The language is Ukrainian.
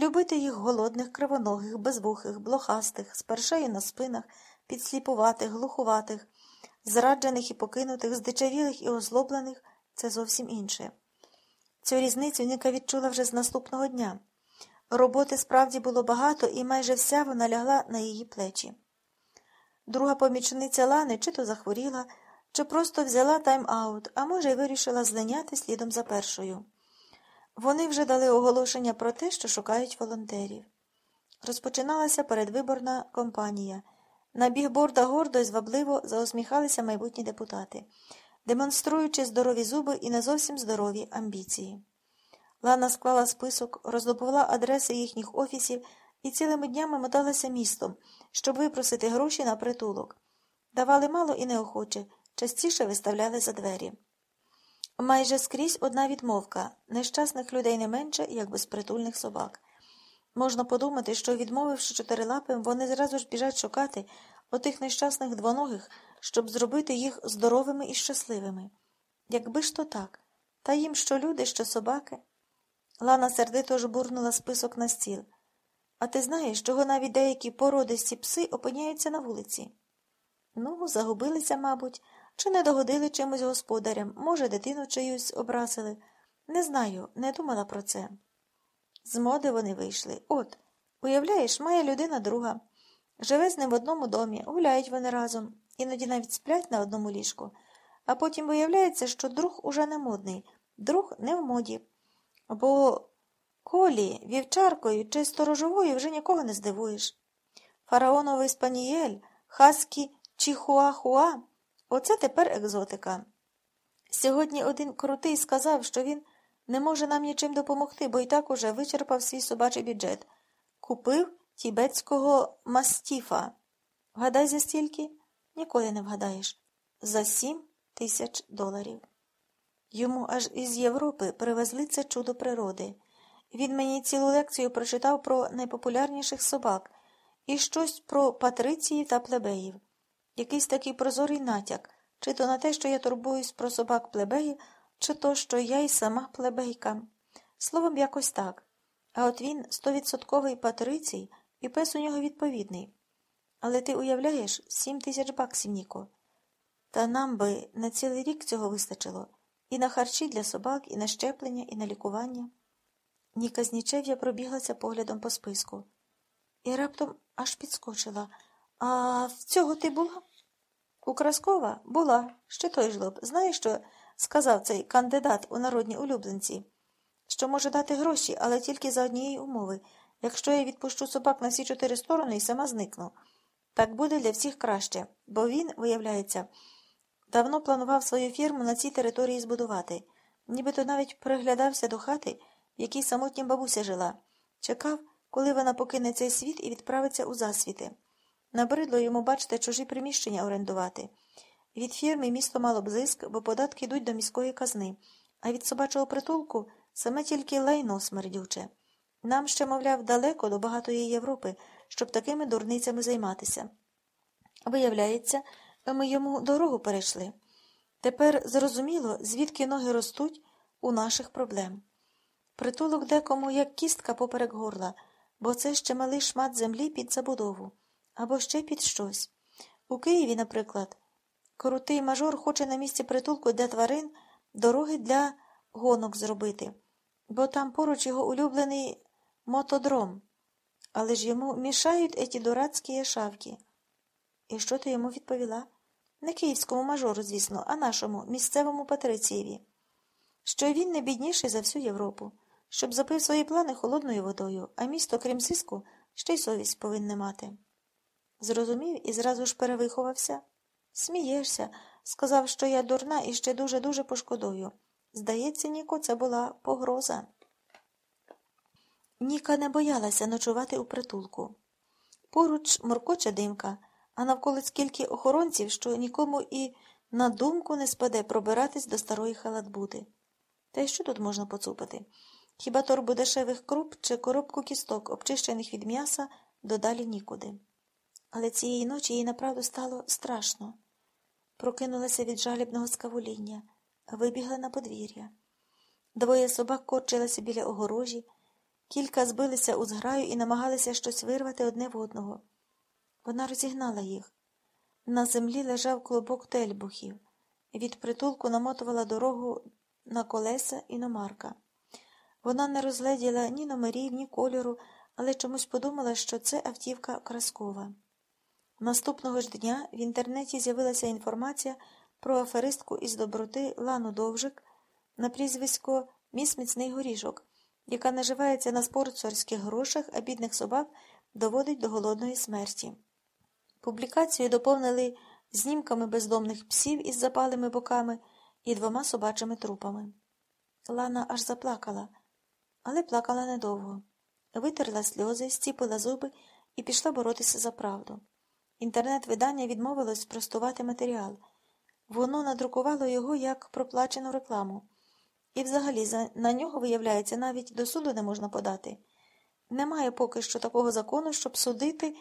любити їх голодних, кривоногих, безвухих, блохастих, з першею на спинах, підсліпуватих, глухуватих, зраджених і покинутих, здичавілих і озлоблених це зовсім інше. Цю різницю Ніка відчула вже з наступного дня. Роботи справді було багато, і майже вся вона лягла на її плечі. Друга помічниця Лани чи то захворіла, чи просто взяла тайм-аут, а може, й вирішила злиняти слідом за першою. Вони вже дали оголошення про те, що шукають волонтерів. Розпочиналася передвиборна кампанія. На бігборда гордо і звабливо заусміхалися майбутні депутати, демонструючи здорові зуби і не зовсім здорові амбіції. Лана склала список, роздобувала адреси їхніх офісів і цілими днями моталася містом, щоб випросити гроші на притулок. Давали мало і неохоче, частіше виставляли за двері. Майже скрізь одна відмовка нещасних людей не менше, як безпритульних собак. Можна подумати, що, відмовивши чотирилапим, вони зразу ж біжать шукати отих нещасних двоногих, щоб зробити їх здоровими і щасливими. Якби ж то так, та їм що люди, що собаки. Лана сердито жбурнула список на стіл. А ти знаєш, чого навіть деякі породисті пси опиняються на вулиці? Ну, загубилися, мабуть, чи не догодили чимось господарям, може, дитину чиюсь образили. Не знаю, не думала про це. З моди вони вийшли. От, уявляєш, має людина друга. Живе з ним в одному домі, гуляють вони разом, іноді навіть сплять на одному ліжку, а потім виявляється, що друг уже не модний, друг не в моді. Бо колі, вівчаркою чи сторожовою вже нікого не здивуєш. Фараоновий спанієль, хаскі чихуахуа оце тепер екзотика. Сьогодні один крутий сказав, що він не може нам нічим допомогти, бо й так уже вичерпав свій собачий бюджет. Купив тібетського мастіфа. Вгадай, за стільки? Ніколи не вгадаєш. За сім тисяч доларів. Йому аж із Європи привезли це чудо природи. Він мені цілу лекцію прочитав про найпопулярніших собак і щось про патриціїв та плебеїв. Якийсь такий прозорий натяк, чи то на те, що я турбуюсь про собак плебеїв, чи то, що я й сама плебейка. Словом, якось так. А от він стовідсотковий патрицій, і пес у нього відповідний. Але ти уявляєш, сім тисяч баксів, Ніко. Та нам би на цілий рік цього вистачило і на харчі для собак, і на щеплення, і на лікування. Ніка з нічев'я пробіглася поглядом по списку. І раптом аж підскочила. А в цього ти була? У Краскова була, ще той жлоб. Знаєш, що сказав цей кандидат у народні улюбленці? Що може дати гроші, але тільки за однієї умови. Якщо я відпущу собак на всі чотири сторони і сама зникну. Так буде для всіх краще, бо він, виявляється, давно планував свою фірму на цій території збудувати, нібито навіть приглядався до хати, в якій самотня бабуся жила, чекав, коли вона покине цей світ і відправиться у засвіти. Набридло йому, бачите, чужі приміщення орендувати. Від фірми місто мало б зиск, бо податки йдуть до міської казни, а від собачого притулку саме тільки лайно смердюче. Нам ще, мовляв, далеко до багатої Європи, щоб такими дурницями займатися. Виявляється, ми йому дорогу перейшли. Тепер зрозуміло, звідки ноги ростуть у наших проблем. Притулок декому як кістка поперек горла, бо це ще малий шмат землі під забудову або ще під щось. У Києві, наприклад, крутий мажор хоче на місці притулку для тварин дороги для гонок зробити, бо там поруч його улюблений мотодром. Але ж йому мішають еті дурацькі шавки. І що ти йому відповіла? Не київському мажору, звісно, а нашому, місцевому Патрицієві. Що він не бідніший за всю Європу, щоб запив свої плани холодною водою, а місто, крім сиску, ще й совість повинне мати. Зрозумів і зразу ж перевиховався. Смієшся, сказав, що я дурна і ще дуже-дуже пошкодую. Здається, Ніко, це була погроза. Ніка не боялася ночувати у притулку. Поруч моркоча димка, а навколо скільки охоронців, що нікому і на думку не спаде пробиратись до старої халатбути. Та й що тут можна поцупити? Хіба торбу дешевих круп чи коробку кісток, обчищених від м'яса, додалі нікуди. Але цієї ночі їй направду стало страшно. Прокинулася від жалібного скавуління, вибігла на подвір'я. Двоє собак корчилися біля огорожі, Кілька збилися у зграю і намагалися щось вирвати одне в одного. Вона розігнала їх. На землі лежав клубок тельбухів. Від притулку намотувала дорогу на колеса іномарка. Вона не розгледіла ні номерів, ні кольору, але чомусь подумала, що це автівка Краскова. Наступного ж дня в інтернеті з'явилася інформація про аферистку із доброти Лану Довжик на прізвисько Міс Міцний Горішок, яка наживається на спортсорських грошах, а бідних собак доводить до голодної смерті. Публікацію доповнили знімками бездомних псів із запалими боками і двома собачими трупами. Лана аж заплакала, але плакала недовго. Витерла сльози, стіпила зуби і пішла боротися за правду. Інтернет-видання відмовилось спростувати матеріал. Воно надрукувало його як проплачену рекламу. І взагалі на нього, виявляється, навіть до суду не можна подати. Немає поки що такого закону, щоб судити